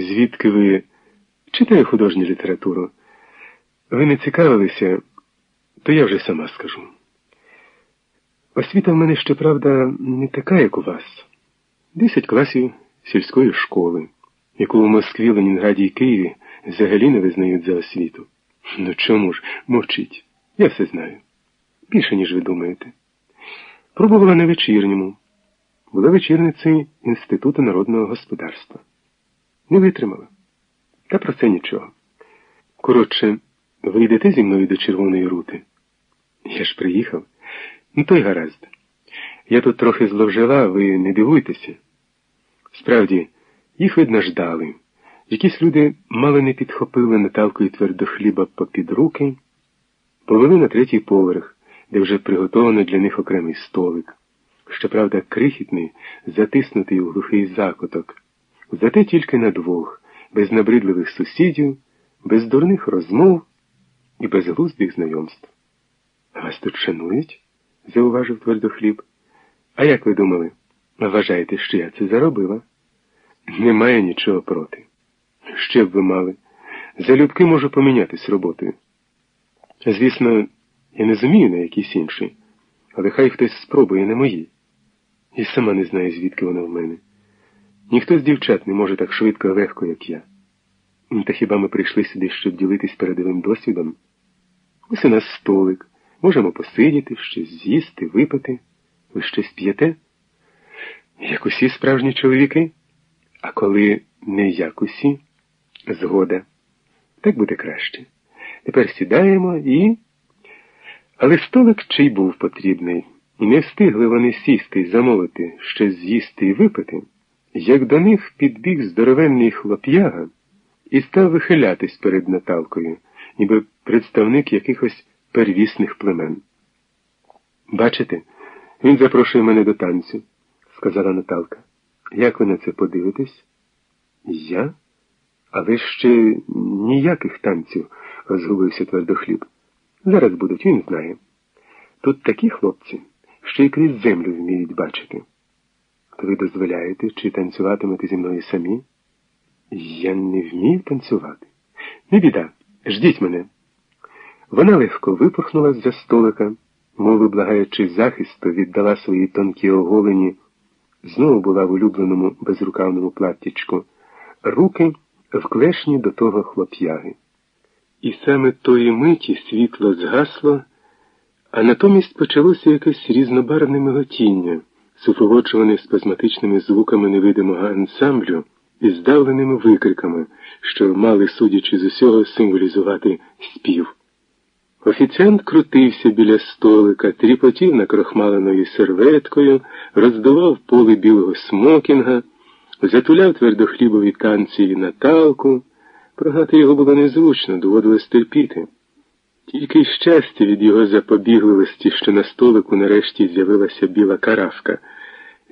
Звідки ви читаю художню літературу? Ви не цікавилися, то я вже сама скажу. Освіта в мене, щоправда, не така, як у вас. Десять класів сільської школи, яку в Москві, Ленінграді і Києві взагалі не визнають за освіту. Ну чому ж, мовчіть, я все знаю. Більше, ніж ви думаєте. Пробувала на вечірньому. Була вечірницею Інституту народного господарства. Не витримала. Та про це нічого. Коротше, ви йдете зі мною до Червоної рути? Я ж приїхав. Ну, той гаразд. Я тут трохи зловжила, ви не дивуйтеся. Справді, їх, видно, ждали. Якісь люди мало не підхопили Наталкою твердохліба попід руки, повели на третій поверх, де вже приготовано для них окремий столик. Щоправда, крихітний, затиснутий у глухий закуток. Зате тільки на двох, без набридливих сусідів, без дурних розмов і безглуздих знайомств. Вас тут шанують? зауважив твердохліб. А як ви думали? Вважаєте, що я це заробила? Немає нічого проти. Ще б ви мали. Залюбки можу помінятись роботою. Звісно, я не зумію на якійсь іншій, але хай хтось спробує на моїй. І сама не знаю, звідки вона в мене. Ніхто з дівчат не може так швидко і легко, як я. Та хіба ми прийшли сюди, щоб ділитись передовим досвідом? Ось у нас столик. Можемо посидіти, щось з'їсти, випити. Ви щось п'єте? Як усі справжні чоловіки? А коли не як усі, згода. Так буде краще. Тепер сідаємо і. Але столик чий був потрібний, і не встигли вони сісти й замовити щось з'їсти і випити, як до них підбіг здоровенний хлоп'яга і став вихилятись перед Наталкою, ніби представник якихось первісних племен. Бачите, він запрошує мене до танцю, сказала Наталка. Як ви на це подивитесь? Я? Але ще ніяких танців, розгубився твердохліб. Зараз будуть, він знає. Тут такі хлопці, що й крізь землю вміють бачити. Ви дозволяєте чи танцюватимете зі мною самі? Я не вмію танцювати. Не біда, ждіть мене. Вона легко випорхнула з за столика, мов виблагаючи захисту, віддала свої тонкі оголені, знову була в улюбленому безрукавному платтячку, руки вклешні до того хлоп'яги. І саме тої миті світло згасло, а натомість почалося якесь різнобарвне миготіння, супроводжуване спазматичними звуками невидимого ансамблю і здавленими викриками, що мали, судячи з усього, символізувати спів. Офіціант крутився біля столика, тріпотів накрохмаленою серветкою, роздував поле білого смокінга, затуляв твердохлібові танці і наталку. Прогнати його було незручно, доводилось терпіти. Тільки й щастя від його запобігливості, що на столику нарешті з'явилася біла каравка,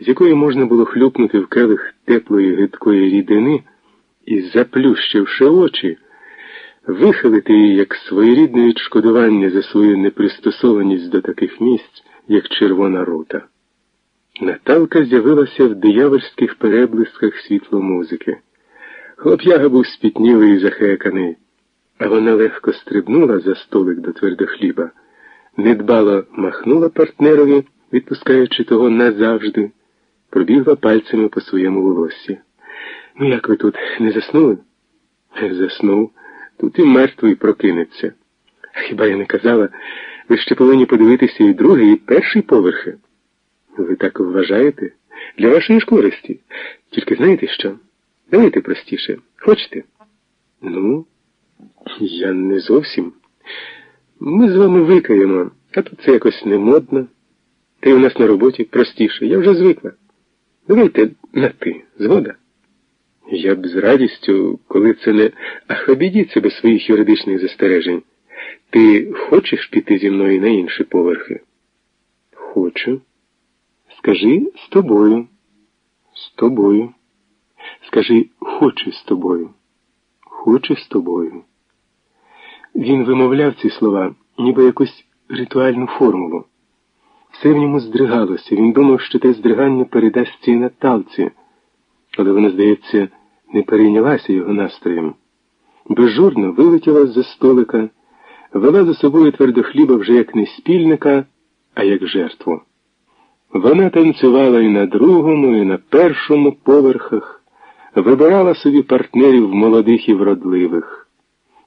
з якої можна було хлюпнути в келих теплої гидкої рідини і, заплющивши очі, вихилити її як своєрідне відшкодування за свою непристосованість до таких місць, як червона рота. Наталка з'явилася в диявольських переблисках світло музики. Хлоп'яга був спітнілий і захеканий, а вона легко стрибнула за столик до твердохліба, недбало махнула партнерові, відпускаючи того назавжди, пробігла пальцями по своєму волоссі. Ну, як ви тут не заснули? Заснув. Тут і мертвий прокинеться. Хіба я не казала, ви ще повинні подивитися і другий, і перший поверхи? Ви так вважаєте? Для вашої ж користі. Тільки знаєте що? Давайте простіше. Хочете? Ну, я не зовсім. Ми з вами викаємо, а тут це якось не модно. Та й у нас на роботі простіше. Я вже звикла. Давайте на ти, згода. Я б з радістю, коли це не ах, обійдіться без своїх юридичних застережень. Ти хочеш піти зі мною на інші поверхи? Хочу. Скажи з тобою. З тобою. Скажи, хочу з тобою. Хочу з тобою. Він вимовляв ці слова, ніби якусь ритуальну формулу. Все в ньому здригалося. Він думав, що те здригання передасть цій Наталці, але вона, здається, не перейнялася його настроєм. Безжурно вилетіла з-за столика, вела за собою твердохліба вже як не спільника, а як жертву. Вона танцювала і на другому, і на першому поверхах, вибирала собі партнерів молодих і вродливих.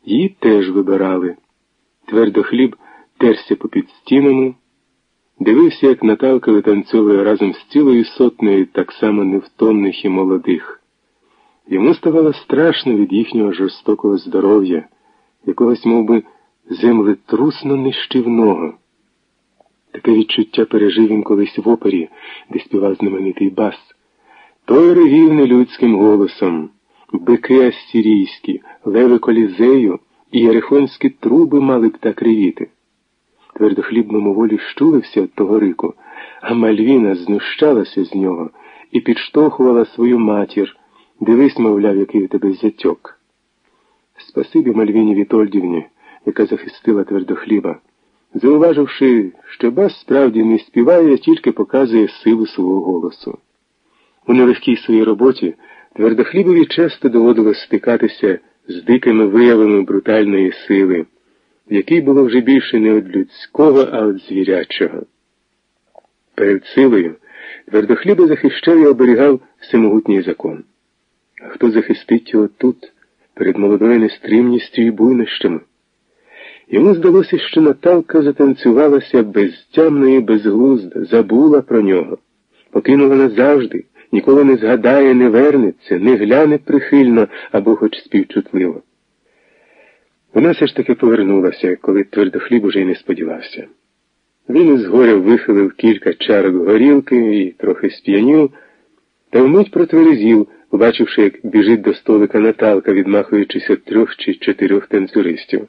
Її теж вибирали. Твердохліб терся попід стінами, дивився, як Наталка витанцьовує разом з цілою сотнею так само невтомних і молодих. Йому ставало страшно від їхнього жорстокого здоров'я, якогось мов би, землетрусно нищівного. Таке відчуття пережив він колись в опері, де співав знаменитий бас. Той ревів нелюдським голосом, бики ассірійські, леви колізею і ярихонські труби мали б так ревіти. Твердохлібному волі щулився від того рику, а Мальвіна знущалася з нього і підштовхувала свою матір. Дивись, мовляв, який у тебе зятьок. Спасибі Мальвіні Вітольдівні, яка захистила твердохліба, зауваживши, що бас справді не співає, тільки показує силу свого голосу. У нелегкій своїй роботі твердохлібові часто доводилось стикатися з дикими виявами брутальної сили, в якій було вже більше не від людського, а від звірячого. Перед силою твердохліба захищав і оберігав всемогутній закон. А хто захистить його тут, перед молодою нестримністю і буйнощами? Йому здалося, що Наталка затанцювалася безтямно і безглузда, забула про нього, покинула назавжди, ніколи не згадає, не вернеться, не гляне прихильно або хоч співчутливо. Вона все ж таки повернулася, коли твердохліб уже й не сподівався. Він із горя вихилив кілька чарок горілки і трохи сп'янів, та вмить протверезів, побачивши, як біжить до столика Наталка, відмахуючись від трьох чи чотирьох танцюристів.